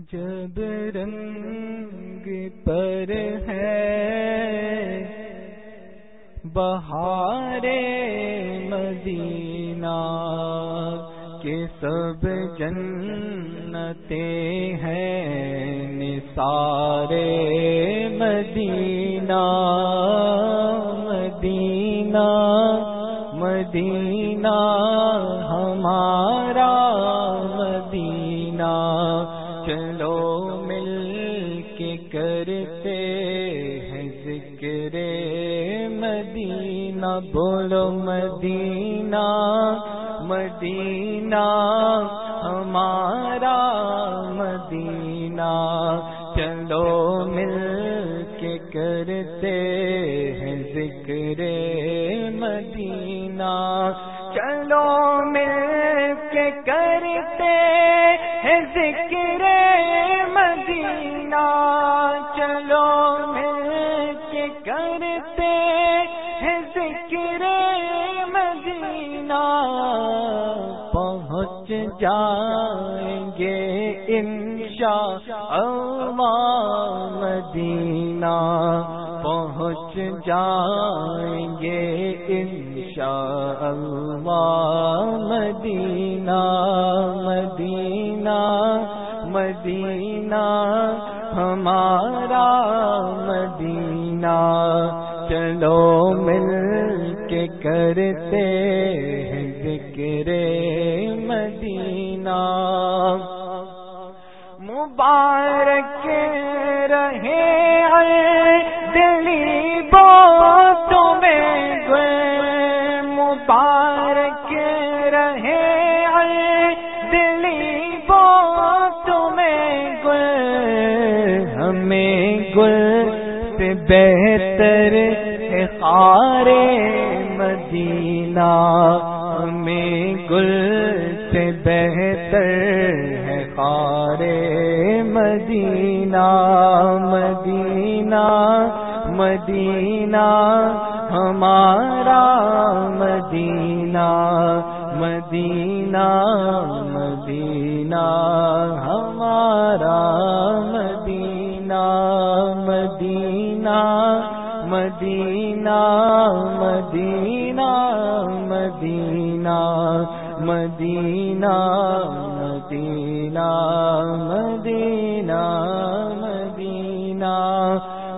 عجب رنگ پر ہے۔ بہار مدینہ کے سب جنتے ہیں۔ نثار مدینہ مدینہ مدینہ ہمارا بولو مدینہ مدینہ ہمارا مدینہ۔ چلو مل کے کرتے ہیں ذکر اللہ مدینہ پہنچ جائیں گے انشاء اللہ مدینہ مدینہ مدینہ، ہمارا مدینہ۔ چلو مل کے کرتے ہیں ذکر مدینہ۔ مبارک رہے دلی بو تمہیں گئے مبارک رہے دلی بو تمہیں گئے ہمیں گل سے بہتر خار مدینہ ہمیں گل سے بہتر ہے مدینہ مدینہ مدینہ، ہمارا مدینہ مدینہ مدینہ، ہمارا مدینہ مدینہ مدینہ مدینہ مدینہ مدینہ مدینہ مدینہ مدینہ۔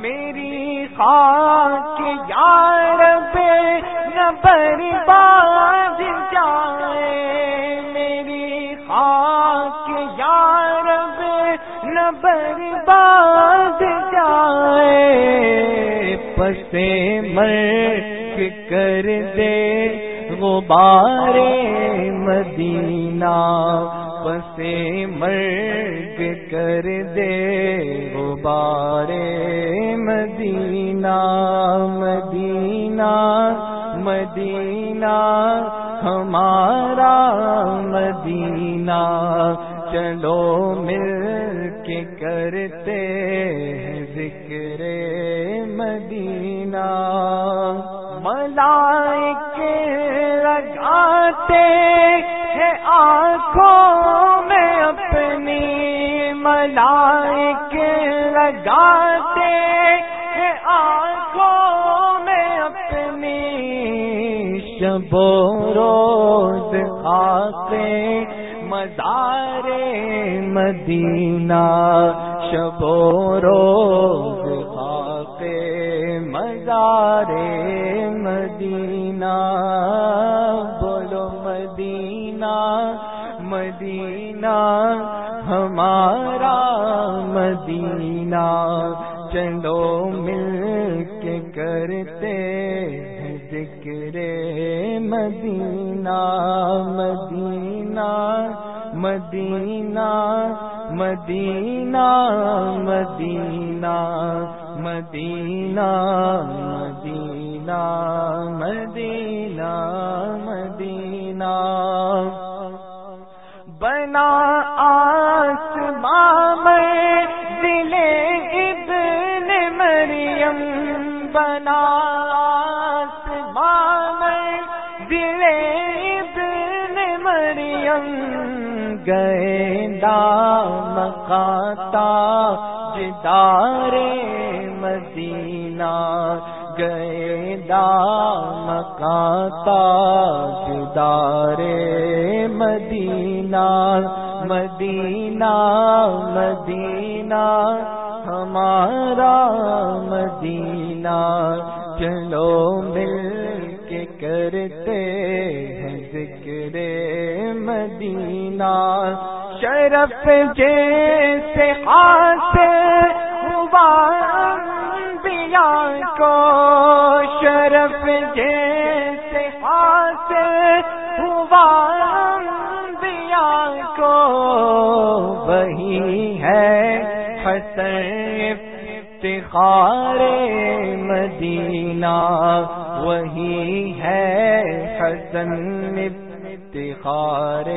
میری خاک یار پہ نہ برباد جائے۔ میری خاک یار پہ نہ برباد جائے۔ پسے مرک کر دے، غبار مدینہ۔ پسے مرگ کر دے غبار مدینہ مدینہ مدینہ، ہمارا مدینہ۔ چلو مل کے کرتے ہیں ذکر مدینہ۔ ملائک لگاتے ہیں آنکھوں لگاتے ہیں آنکھوں میں اپنی شب و روز آتے مزار مدینہ شب و روز ہمارا مدینہ چلو مل کے کرتے ہیں ذکر مدینہ مدینہ مدینہ مدینہ مدینہ مدینہ مدینہ مدینہ مدینہ۔ بنا آسماں ابن مریم گئے دام مکاتا جدار مدینہ گئے دام مکاتا جدار مدینہ مدینہ مدینہ ہمارا مدینہ چلو مل کرتے ہیں ذکر مدینہ۔ شرف جیسے حاصل ہوا بیا کو۔ شرف جیسے حاصل ہوا بیا کو۔ وہی ہے حسن افتخار مدینہ۔ وہی ہے حسن افتخار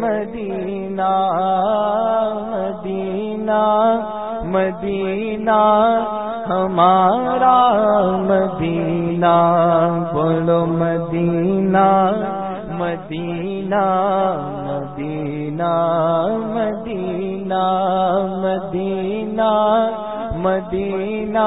مدینہ مدینہ مدینہ، ہمارا مدینہ، بولو مدینہ مدینہ مدینہ مدینہ مدینہ مدینہ